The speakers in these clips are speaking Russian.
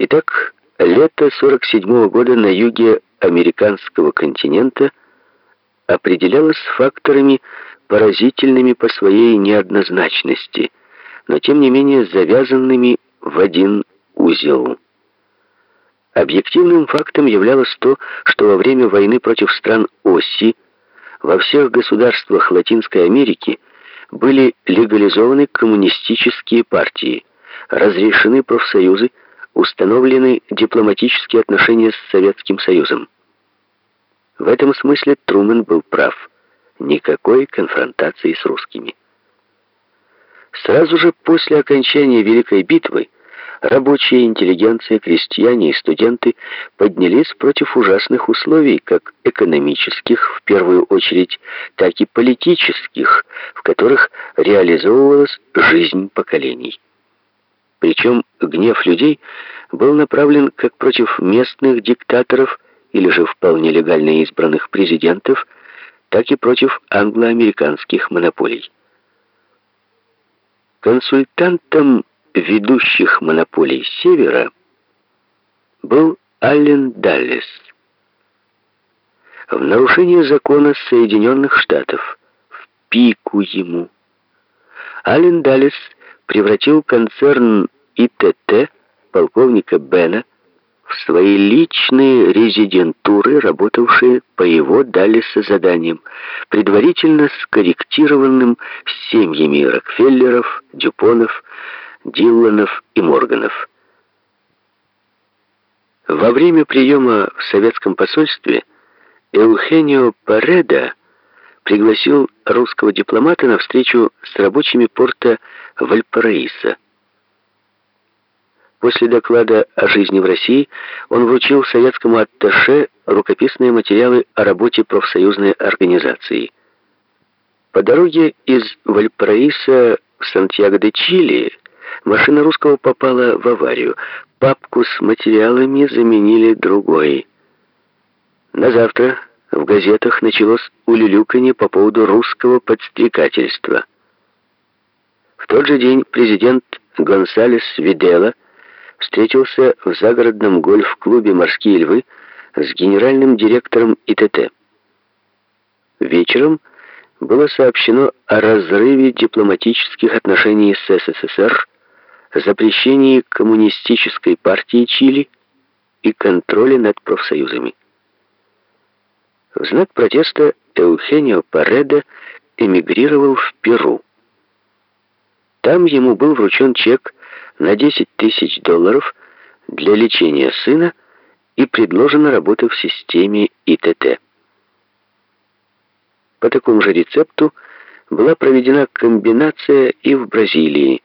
Итак, лето 47 -го года на юге американского континента определялось факторами, поразительными по своей неоднозначности, но тем не менее завязанными в один узел. Объективным фактом являлось то, что во время войны против стран оси во всех государствах Латинской Америки были легализованы коммунистические партии, разрешены профсоюзы, установлены дипломатические отношения с Советским Союзом. В этом смысле Трумэн был прав. Никакой конфронтации с русскими. Сразу же после окончания Великой битвы рабочие, интеллигенция, крестьяне и студенты поднялись против ужасных условий, как экономических, в первую очередь, так и политических, в которых реализовывалась жизнь поколений. Причем гнев людей был направлен как против местных диктаторов или же вполне легально избранных президентов, так и против англо-американских монополий. Консультантом ведущих монополий Севера был Аллен Даллес. В нарушение закона Соединенных Штатов, в пику ему, Аллен Даллес превратил концерн ИТТ полковника Бена в свои личные резидентуры, работавшие по его Даллеса заданиям, предварительно скорректированным семьями Рокфеллеров, Дюпонов, Дилланов и Морганов. Во время приема в советском посольстве Эухенио Пареда пригласил русского дипломата на встречу с рабочими порта Вальпараиса. После доклада о жизни в России он вручил советскому атташе рукописные материалы о работе профсоюзной организации. По дороге из Вальпараиса в Сантьяго-де-Чили машина русского попала в аварию. Папку с материалами заменили другой. На завтра в газетах началось улюлюканье по поводу русского подстрекательства. В тот же день президент Гонсалес Видела встретился в загородном гольф-клубе «Морские львы» с генеральным директором ИТТ. Вечером было сообщено о разрыве дипломатических отношений с СССР, запрещении коммунистической партии Чили и контроле над профсоюзами. В знак протеста Эухенио Пареда эмигрировал в Перу. Там ему был вручен чек на 10 тысяч долларов для лечения сына и предложена работа в системе ИТТ. По такому же рецепту была проведена комбинация и в Бразилии.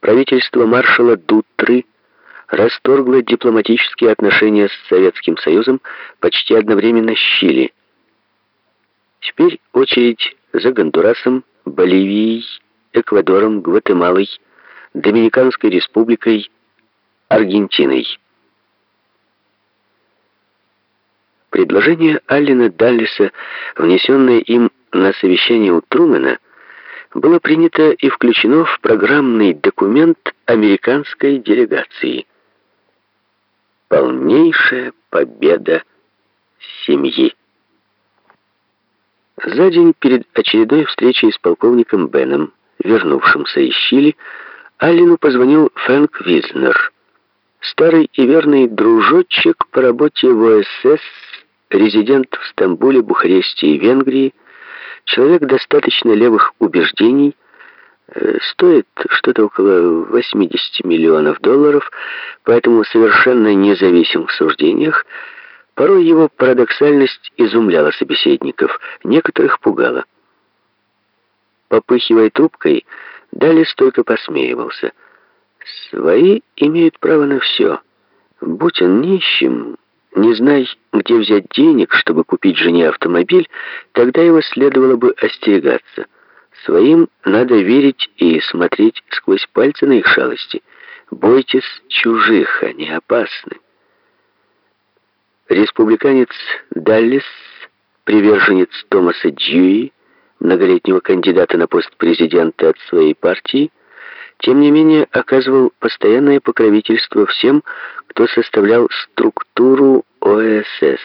Правительство маршала Дутры расторгло дипломатические отношения с Советским Союзом почти одновременно с Чили. Теперь очередь за Гондурасом, Боливией, Эквадором, Гватемалой, Доминиканской республикой, Аргентиной. Предложение Аллена Даллиса, внесенное им на совещание у Трумэна, было принято и включено в программный документ американской делегации. Полнейшая победа семьи. За день перед очередной встречей с полковником Беном, вернувшимся из Чили, Аллену позвонил Фрэнк Визнер. Старый и верный дружочек по работе в ОСС, резидент в Стамбуле, Бухаресте и Венгрии, человек достаточно левых убеждений, стоит что-то около 80 миллионов долларов, поэтому совершенно независим в суждениях, Порой его парадоксальность изумляла собеседников, некоторых пугала. Попыхивая трубкой, Далис только посмеивался. «Свои имеют право на все. Будь он нищим, не знай, где взять денег, чтобы купить жене автомобиль, тогда его следовало бы остерегаться. Своим надо верить и смотреть сквозь пальцы на их шалости. Бойтесь чужих, они опасны». Республиканец Даллис, приверженец Томаса Дьюи, многолетнего кандидата на пост президента от своей партии, тем не менее оказывал постоянное покровительство всем, кто составлял структуру ОСС.